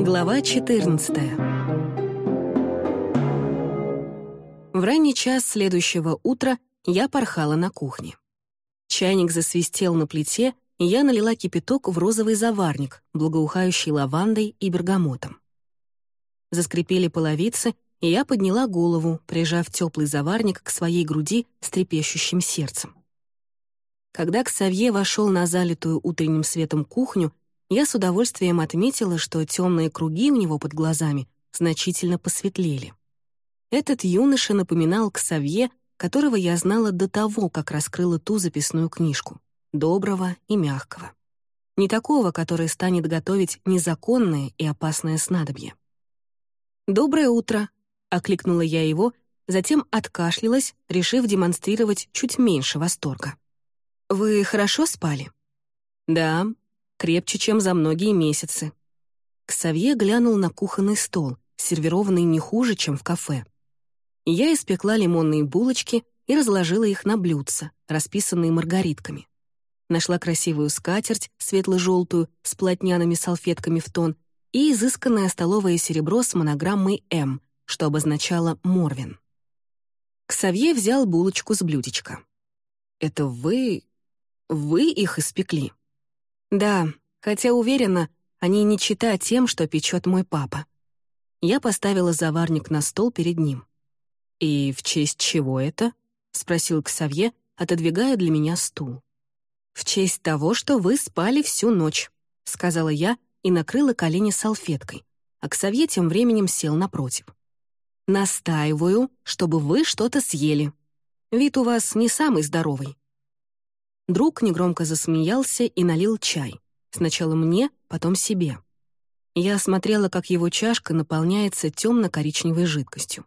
Глава 14 В ранний час следующего утра я порхала на кухне. Чайник засвистел на плите, и я налила кипяток в розовый заварник, благоухающий лавандой и бергамотом. Заскрипели половицы, и я подняла голову, прижав теплый заварник к своей груди с трепещущим сердцем. Когда Ксавье вошел на залитую утренним светом кухню, я с удовольствием отметила, что темные круги у него под глазами значительно посветлели. Этот юноша напоминал Ксавье, которого я знала до того, как раскрыла ту записную книжку, доброго и мягкого. Не такого, который станет готовить незаконное и опасное снадобье. «Доброе утро», — окликнула я его, затем откашлялась, решив демонстрировать чуть меньше восторга. «Вы хорошо спали?» «Да, крепче, чем за многие месяцы». Ксавье глянул на кухонный стол, сервированный не хуже, чем в кафе. Я испекла лимонные булочки и разложила их на блюдца, расписанные маргаритками. Нашла красивую скатерть, светло-желтую, с плотняными салфетками в тон, и изысканное столовое серебро с монограммой «М», что обозначало «Морвин». Ксавье взял булочку с блюдечка. «Это вы... вы их испекли?» Да, хотя уверена, они не чита тем, что печет мой папа. Я поставила заварник на стол перед ним. «И в честь чего это?» — спросил Ксавье, отодвигая для меня стул. «В честь того, что вы спали всю ночь», — сказала я и накрыла колени салфеткой, а Ксавье тем временем сел напротив. «Настаиваю, чтобы вы что-то съели. Вид у вас не самый здоровый. Друг негромко засмеялся и налил чай. Сначала мне, потом себе. Я смотрела, как его чашка наполняется темно-коричневой жидкостью.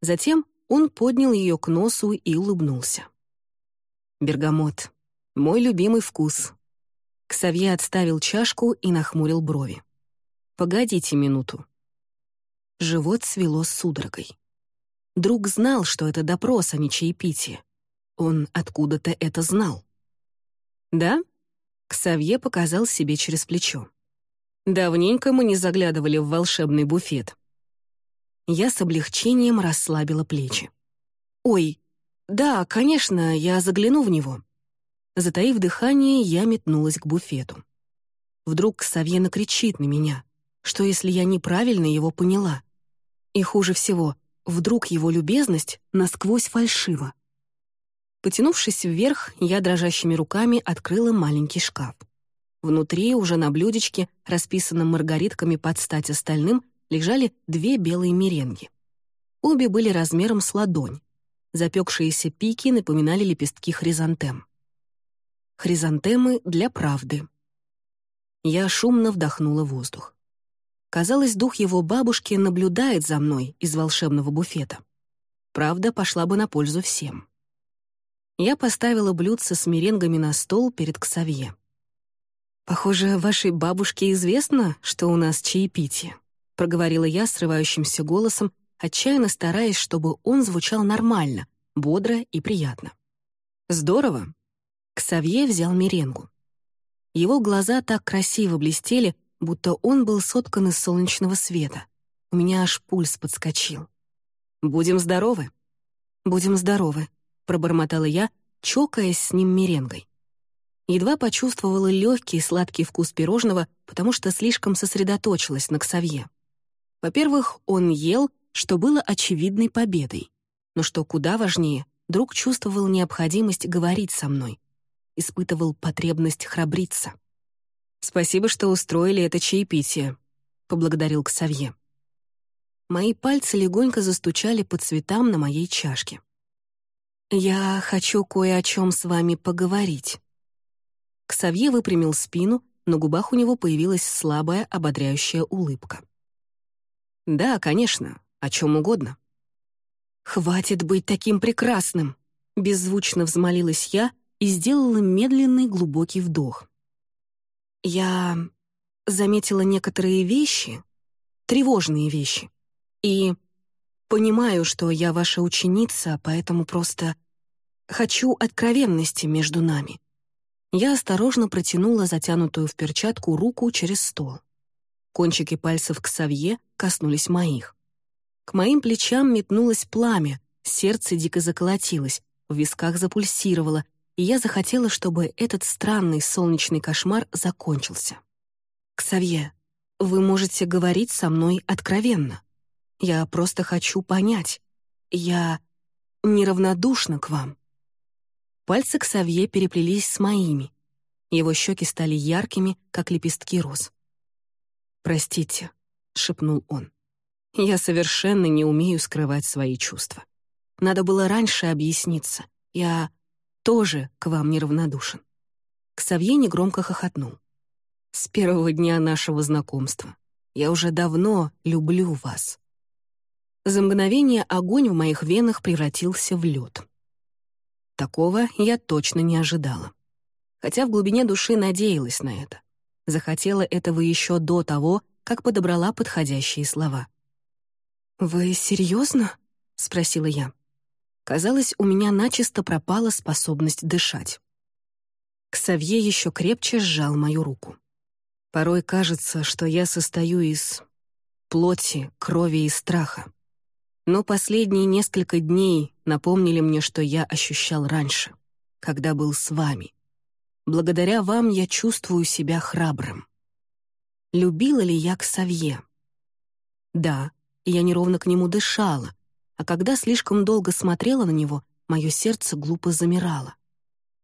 Затем он поднял ее к носу и улыбнулся. «Бергамот. Мой любимый вкус». Ксавье отставил чашку и нахмурил брови. «Погодите минуту». Живот свело судорогой. Друг знал, что это допрос, а не чаепитие. Он откуда-то это знал. «Да?» — Ксавье показал себе через плечо. «Давненько мы не заглядывали в волшебный буфет». Я с облегчением расслабила плечи. «Ой, да, конечно, я загляну в него». Затаив дыхание, я метнулась к буфету. Вдруг Ксавье накричит на меня. Что, если я неправильно его поняла? И хуже всего, вдруг его любезность насквозь фальшива. Потянувшись вверх, я дрожащими руками открыла маленький шкаф. Внутри, уже на блюдечке, расписанном маргаритками под стать остальным, лежали две белые меренги. Обе были размером с ладонь. Запекшиеся пики напоминали лепестки хризантем. Хризантемы для правды. Я шумно вдохнула воздух. Казалось, дух его бабушки наблюдает за мной из волшебного буфета. Правда пошла бы на пользу всем. Я поставила блюдце с меренгами на стол перед Ксавье. «Похоже, вашей бабушке известно, что у нас чаепитие», проговорила я срывающимся голосом, отчаянно стараясь, чтобы он звучал нормально, бодро и приятно. «Здорово!» Ксавье взял меренгу. Его глаза так красиво блестели, будто он был соткан из солнечного света. У меня аж пульс подскочил. «Будем здоровы?» «Будем здоровы», — пробормотала я, чокаясь с ним меренгой. Едва почувствовала легкий сладкий вкус пирожного, потому что слишком сосредоточилась на Ксавье. Во-первых, он ел, что было очевидной победой. Но что куда важнее, друг чувствовал необходимость говорить со мной, испытывал потребность храбриться. «Спасибо, что устроили это чаепитие», — поблагодарил Ксавье. Мои пальцы легонько застучали по цветам на моей чашке. «Я хочу кое о чем с вами поговорить». Ксавье выпрямил спину, на губах у него появилась слабая, ободряющая улыбка. «Да, конечно, о чем угодно». «Хватит быть таким прекрасным!» — беззвучно взмолилась я и сделала медленный глубокий вдох. «Я заметила некоторые вещи, тревожные вещи, и понимаю, что я ваша ученица, поэтому просто Хочу откровенности между нами». Я осторожно протянула затянутую в перчатку руку через стол. Кончики пальцев к Савье коснулись моих. К моим плечам метнулось пламя, сердце дико заколотилось, в висках запульсировало, и я захотела, чтобы этот странный солнечный кошмар закончился. «Ксавье, вы можете говорить со мной откровенно. Я просто хочу понять. Я неравнодушна к вам». Пальцы Ксавье переплелись с моими. Его щеки стали яркими, как лепестки роз. «Простите», — шепнул он. «Я совершенно не умею скрывать свои чувства. Надо было раньше объясниться. Я тоже к вам неравнодушен». Ксавье негромко хохотнул. «С первого дня нашего знакомства. Я уже давно люблю вас». За мгновение огонь в моих венах превратился в лед. Такого я точно не ожидала. Хотя в глубине души надеялась на это. Захотела этого еще до того, как подобрала подходящие слова. «Вы серьезно? спросила я. Казалось, у меня начисто пропала способность дышать. Ксавье еще крепче сжал мою руку. Порой кажется, что я состою из плоти, крови и страха. Но последние несколько дней напомнили мне, что я ощущал раньше, когда был с вами. Благодаря вам я чувствую себя храбрым. Любила ли я Ксавье? Да, я неровно к нему дышала, а когда слишком долго смотрела на него, мое сердце глупо замирало.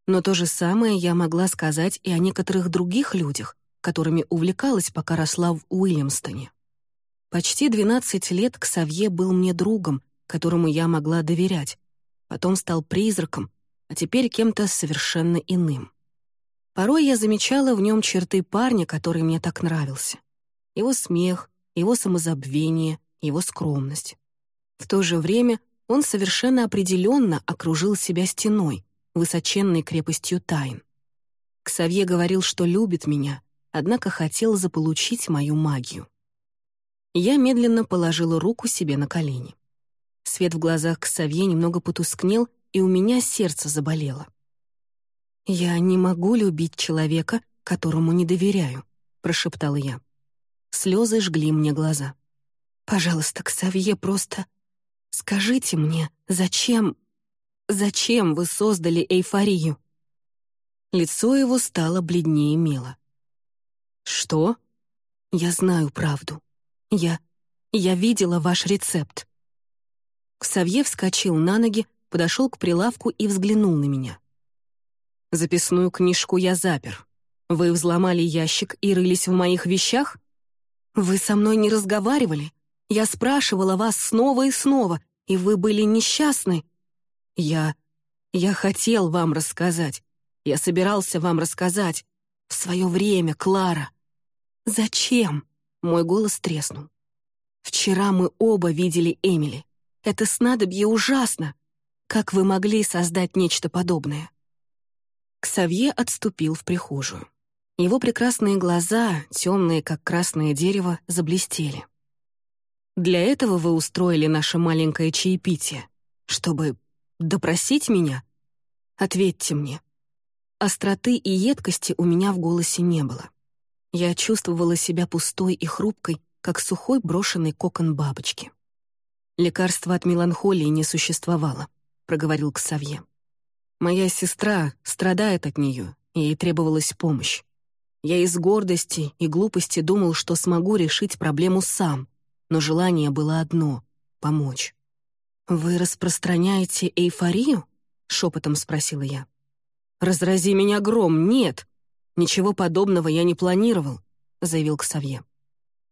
Но то же самое я могла сказать и о некоторых других людях, которыми увлекалась, пока росла в Уильямстоне. Почти 12 лет Ксавье был мне другом, которому я могла доверять. Потом стал призраком, а теперь кем-то совершенно иным. Порой я замечала в нем черты парня, который мне так нравился. Его смех, его самозабвение, его скромность. В то же время он совершенно определенно окружил себя стеной, высоченной крепостью тайн. Ксавье говорил, что любит меня, однако хотел заполучить мою магию. Я медленно положила руку себе на колени. Свет в глазах Ксавье немного потускнел, и у меня сердце заболело. «Я не могу любить человека, которому не доверяю», — прошептала я. Слезы жгли мне глаза. «Пожалуйста, Ксавье, просто скажите мне, зачем... Зачем вы создали эйфорию?» Лицо его стало бледнее мела. «Что?» «Я знаю правду. Я... я видела ваш рецепт». Ксавье вскочил на ноги, подошел к прилавку и взглянул на меня. «Записную книжку я запер. Вы взломали ящик и рылись в моих вещах? Вы со мной не разговаривали. Я спрашивала вас снова и снова, и вы были несчастны. Я... я хотел вам рассказать. Я собирался вам рассказать. В свое время, Клара. Зачем?» Мой голос треснул. «Вчера мы оба видели Эмили. Это снадобье ужасно. Как вы могли создать нечто подобное?» Ксавье отступил в прихожую. Его прекрасные глаза, темные, как красное дерево, заблестели. «Для этого вы устроили наше маленькое чаепитие, чтобы допросить меня? Ответьте мне». Остроты и едкости у меня в голосе не было. Я чувствовала себя пустой и хрупкой, как сухой брошенный кокон бабочки. «Лекарства от меланхолии не существовало», — проговорил Ксавье. «Моя сестра страдает от нее, и ей требовалась помощь. Я из гордости и глупости думал, что смогу решить проблему сам, но желание было одно — помочь. «Вы распространяете эйфорию?» — шепотом спросила я. «Разрази меня гром, нет!» «Ничего подобного я не планировал», — заявил Ксавье.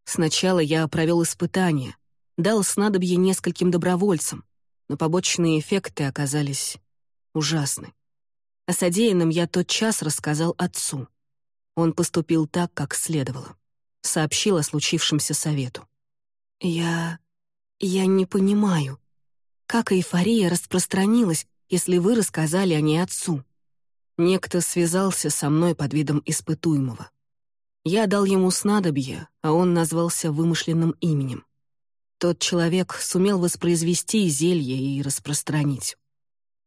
«Сначала я провел испытания, дал снадобье нескольким добровольцам, но побочные эффекты оказались ужасны. О содеянном я тот час рассказал отцу. Он поступил так, как следовало. Сообщил о случившемся совету. «Я... я не понимаю, как эйфория распространилась, если вы рассказали о ней отцу?» Некто связался со мной под видом испытуемого. Я дал ему снадобье, а он назвался вымышленным именем. Тот человек сумел воспроизвести зелье и распространить.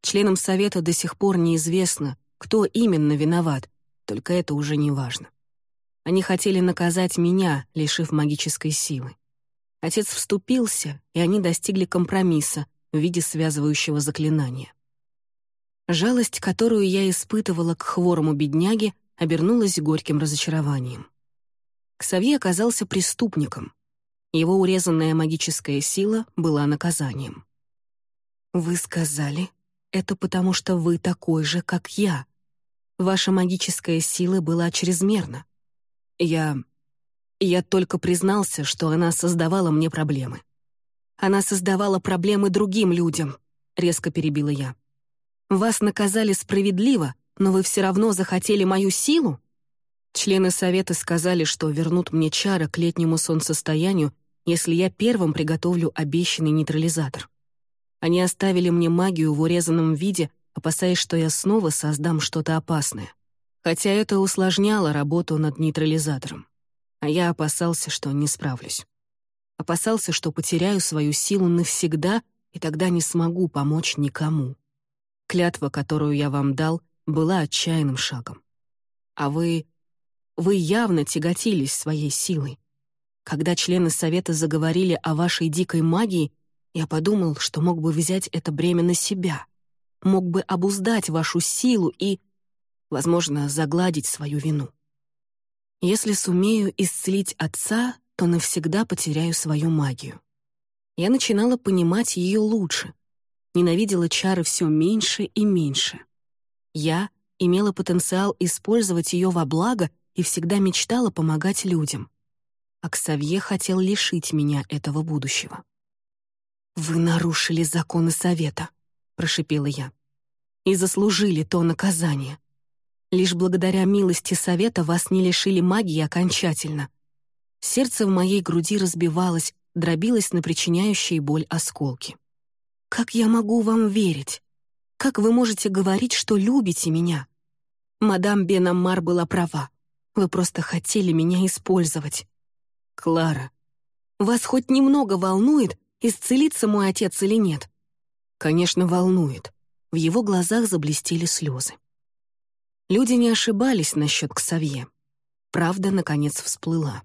Членам совета до сих пор неизвестно, кто именно виноват, только это уже не важно. Они хотели наказать меня, лишив магической силы. Отец вступился, и они достигли компромисса в виде связывающего заклинания. Жалость, которую я испытывала к хворому бедняге, обернулась горьким разочарованием. Ксавье оказался преступником. Его урезанная магическая сила была наказанием. «Вы сказали, это потому что вы такой же, как я. Ваша магическая сила была чрезмерна. Я... Я только признался, что она создавала мне проблемы. Она создавала проблемы другим людям, резко перебила я. Вас наказали справедливо, но вы все равно захотели мою силу? Члены совета сказали, что вернут мне чары к летнему солнцестоянию, если я первым приготовлю обещанный нейтрализатор. Они оставили мне магию в урезанном виде, опасаясь, что я снова создам что-то опасное. Хотя это усложняло работу над нейтрализатором. А я опасался, что не справлюсь. Опасался, что потеряю свою силу навсегда и тогда не смогу помочь никому. Клятва, которую я вам дал, была отчаянным шагом. А вы... Вы явно тяготились своей силой. Когда члены Совета заговорили о вашей дикой магии, я подумал, что мог бы взять это бремя на себя, мог бы обуздать вашу силу и, возможно, загладить свою вину. Если сумею исцелить отца, то навсегда потеряю свою магию. Я начинала понимать ее лучше, ненавидела чары все меньше и меньше. Я имела потенциал использовать ее во благо и всегда мечтала помогать людям. А Ксавье хотел лишить меня этого будущего. «Вы нарушили законы Совета», — прошипела я, «и заслужили то наказание. Лишь благодаря милости Совета вас не лишили магии окончательно. Сердце в моей груди разбивалось, дробилось на причиняющие боль осколки. Как я могу вам верить? Как вы можете говорить, что любите меня? Мадам Бенаммар была права. Вы просто хотели меня использовать. Клара, вас хоть немного волнует, исцелится мой отец или нет? Конечно, волнует. В его глазах заблестели слезы. Люди не ошибались насчет Ксавье. Правда, наконец, всплыла.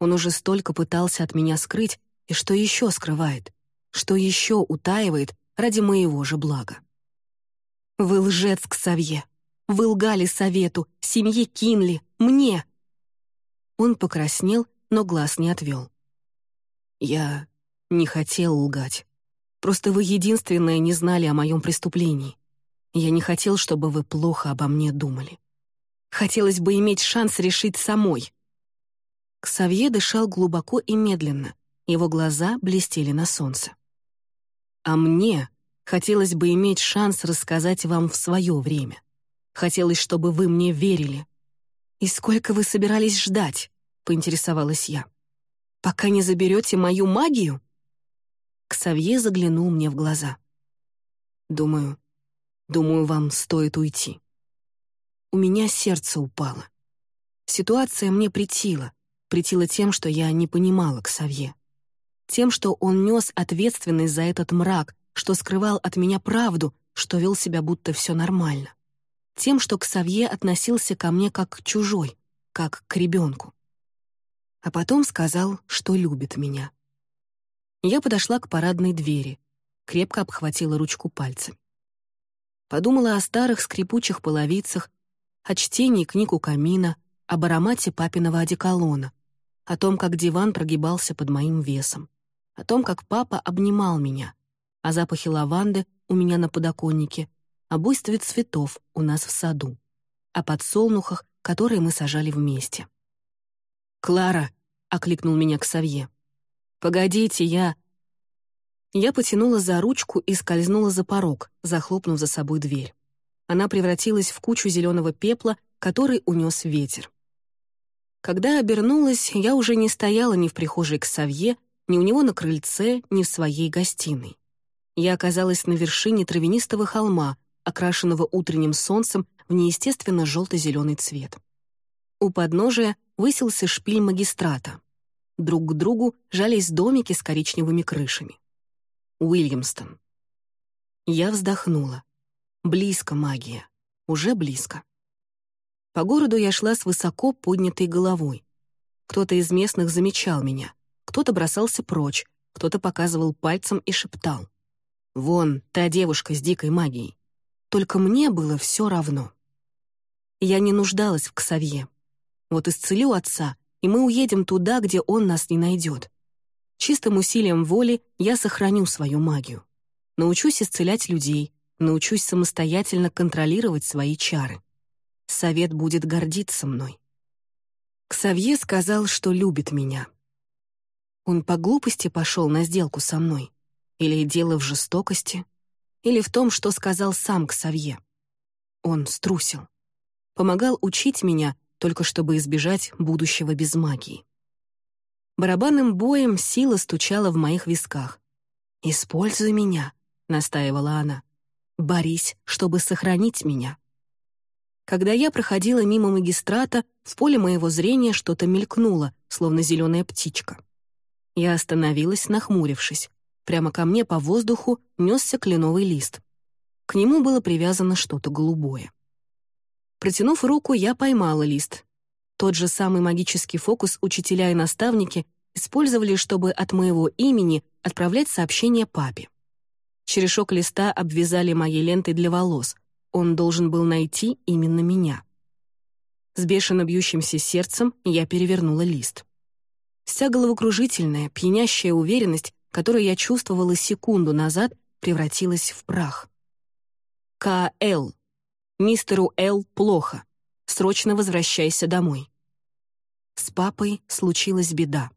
Он уже столько пытался от меня скрыть, и что еще скрывает? Что еще утаивает ради моего же блага? Вы лжец, Ксавье. Вы лгали совету, семье Кинли, мне. Он покраснел, но глаз не отвел. Я не хотел лгать. Просто вы единственное не знали о моем преступлении. Я не хотел, чтобы вы плохо обо мне думали. Хотелось бы иметь шанс решить самой. Ксавье дышал глубоко и медленно, его глаза блестели на солнце. А мне хотелось бы иметь шанс рассказать вам в свое время. Хотелось, чтобы вы мне верили. «И сколько вы собирались ждать?» — поинтересовалась я. «Пока не заберете мою магию?» Ксавье заглянул мне в глаза. «Думаю, Думаю, вам стоит уйти». У меня сердце упало. Ситуация мне притила. Притила тем, что я не понимала Ксавье. Тем, что он нес ответственность за этот мрак, что скрывал от меня правду, что вел себя будто все нормально. Тем, что Ксавье относился ко мне как к чужой, как к ребенку. А потом сказал, что любит меня. Я подошла к парадной двери, крепко обхватила ручку пальцами. Подумала о старых скрипучих половицах, о чтении книг у камина, об аромате папиного одеколона, о том, как диван прогибался под моим весом, о том, как папа обнимал меня, о запахе лаванды у меня на подоконнике, о буйстве цветов у нас в саду, о подсолнухах, которые мы сажали вместе. «Клара!» — окликнул меня к Савье. «Погодите, я...» Я потянула за ручку и скользнула за порог, захлопнув за собой дверь. Она превратилась в кучу зеленого пепла, который унес ветер. Когда обернулась, я уже не стояла ни в прихожей к Савье, ни у него на крыльце, ни в своей гостиной. Я оказалась на вершине травянистого холма, окрашенного утренним солнцем в неестественно желто-зеленый цвет. У подножия высился шпиль магистрата. Друг к другу жались домики с коричневыми крышами. Уильямстон. Я вздохнула. Близко магия. Уже близко. По городу я шла с высоко поднятой головой. Кто-то из местных замечал меня, кто-то бросался прочь, кто-то показывал пальцем и шептал. «Вон, та девушка с дикой магией». Только мне было все равно. Я не нуждалась в Ксавье. Вот исцелю отца, и мы уедем туда, где он нас не найдет. Чистым усилием воли я сохраню свою магию. Научусь исцелять людей, научусь самостоятельно контролировать свои чары. Совет будет гордиться мной. Ксавье сказал, что любит меня. Он по глупости пошел на сделку со мной? Или дело в жестокости? Или в том, что сказал сам Ксавье? Он струсил. Помогал учить меня, только чтобы избежать будущего без магии. Барабанным боем сила стучала в моих висках. «Используй меня», — настаивала она. «Борись, чтобы сохранить меня». Когда я проходила мимо магистрата, в поле моего зрения что-то мелькнуло, словно зеленая птичка. Я остановилась, нахмурившись. Прямо ко мне по воздуху несся кленовый лист. К нему было привязано что-то голубое. Протянув руку, я поймала лист. Тот же самый магический фокус учителя и наставники использовали, чтобы от моего имени отправлять сообщение папе. Черешок листа обвязали моей лентой для волос — он должен был найти именно меня. С бешено бьющимся сердцем я перевернула лист. Вся головокружительная, пьянящая уверенность, которую я чувствовала секунду назад, превратилась в прах. К.Л. Мистеру Л. плохо. Срочно возвращайся домой. С папой случилась беда.